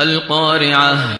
القارعة.